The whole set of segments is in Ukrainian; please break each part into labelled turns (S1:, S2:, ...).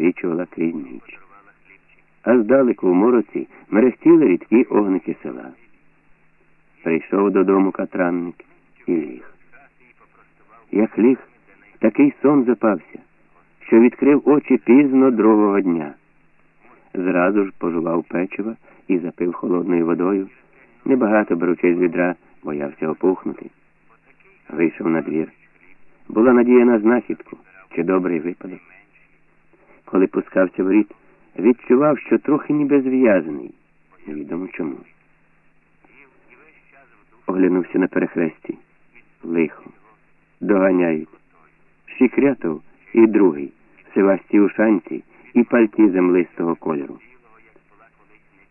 S1: просвічувала крізь ніч. А здалеку в мороці мерехтіли рідкі огники села. Прийшов додому катранник і ліг. Як ліг, такий сон запався, що відкрив очі пізно другого дня. Зразу ж пожував печива і запив холодною водою, небагато беручи з відра, боявся опухнути. Вийшов на двір. Була надія на знахідку чи добрий випадок. Коли пускався в рід, відчував, що трохи ніби зв'язаний. Невідомо чому. Оглянувся на перехресті. Лихо. Доганяють. Шікрятов і другий, сивасті ушанці і пальті землистого кольору.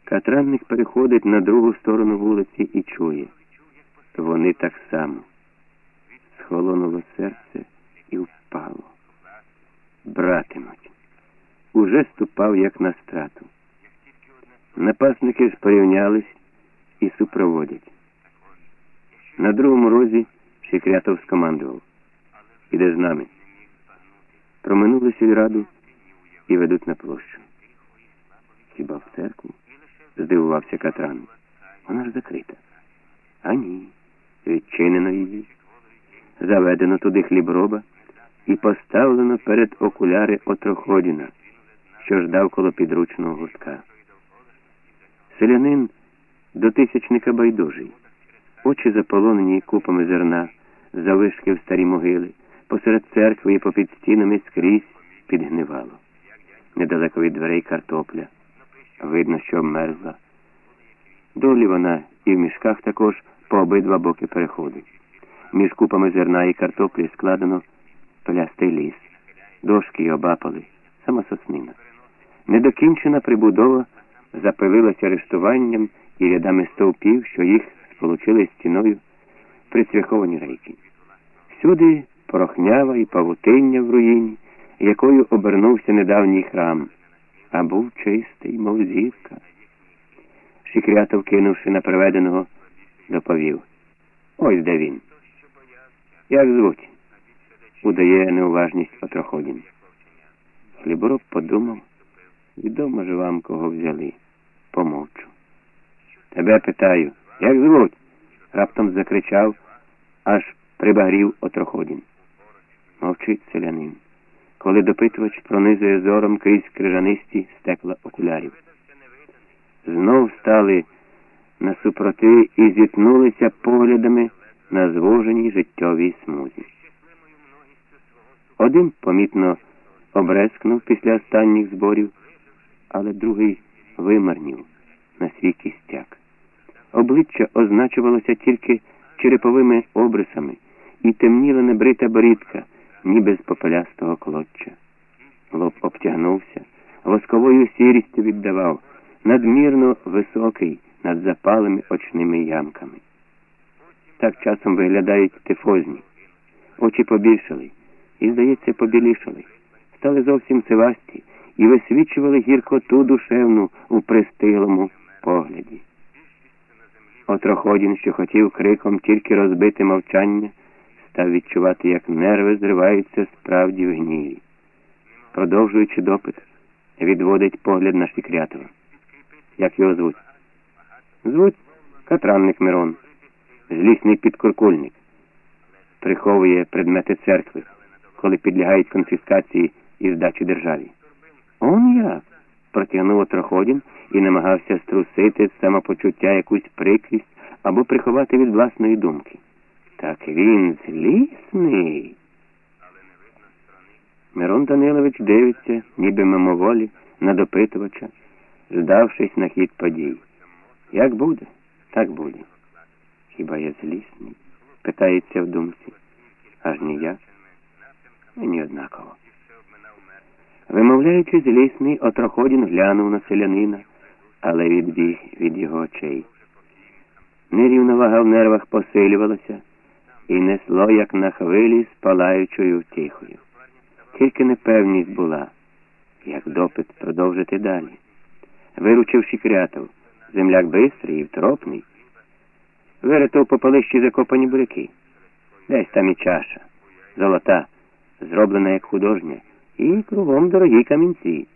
S1: Катранник переходить на другу сторону вулиці і чує. Вони так само. Схолонуло серце Уже ступав, як на страту. Напасники ж порівнялись і супроводять. На другому розі Шикрятов скомандував. Іде з нами. Проминули сільраду і ведуть на площу. Хіба в церкву? здивувався Катран. Вона ж закрита. А ні, відчинено її. Заведено туди хліброба і поставлено перед окуляри Отроходіна, що ждав коло підручного гуртка. Селянин до тисячника байдужий, очі заполонені купами зерна, завишки в старі могили, посеред церкви і попід стінами скрізь підгнивало. Недалеко від дверей картопля. Видно, що мерзла. Долі вона і в мішках також по обидва боки переходить. Між купами зерна і картоплі складено плястий ліс, дошки й обапали, сама соснина. Недокінчена прибудова запилилася арештуванням і рядами стовпів, що їх сполучили стіною прицвяховані рейки. Всюди порохнява і павутиння в руїні, якою обернувся недавній храм, а був чистий, мов зірка. Шикрятов, кинувши на приведеного, доповів. Ось де він. Як звуть? Удає неуважність Отроходін. Хлібороб подумав, відомо ж вам, кого взяли. Помовчу. Тебе питаю, як звуть? раптом закричав, аж прибагрів Отроходін. Мовчить селянин, коли допитувач пронизує зором крізь крижанисті стекла окулярів. Знов стали насупроти і зіткнулися поглядами на звуженій життєвій смузі. Один помітно обрескнув після останніх зборів, але другий вимарнів на свій кістяк. Обличчя означувалося тільки череповими обрисами і темніла небрита борідка, ніби з попелястого колодча. Лоб обтягнувся, восковою сірістю віддавав, надмірно високий над запалими очними ямками. Так часом виглядають тифозні. Очі побільшали і, здається, побілішали, стали зовсім сивасті і висвічували гіркоту душевну у пристилому погляді. Отроходін, що хотів криком тільки розбити мовчання, став відчувати, як нерви зриваються справді в гніві. Продовжуючи допит, відводить погляд на Шікрятова. Як його звуть? Звуть Катранник Мирон, злісний підкуркульник. Приховує предмети церкви, коли підлягають конфіскації і здачі державі. Он як? протягнув Отроходін і намагався струсити з самопочуття якусь прикрість або приховати від власної думки. Так він злісний. Мирон Данилович дивиться, ніби мимоволі, на допитувача, здавшись на хід подій. Як буде, так буде. Хіба я злісний? питається в думці. Аж ніяк. Мені однаково. Вимовляючи злісний, Отроходін глянув на селянина, але відбіг від його очей. Нерівновага в нервах посилювалася і несло, як на хвилі, з палаючою втіхою. Тільки непевність була, як допит продовжити далі. Виручив Шікрятов, земляк бистрий і втропний, виритав по палищі закопані буряки. Десь там і чаша, золота, зроблена як художня І кругом дорогі камінці.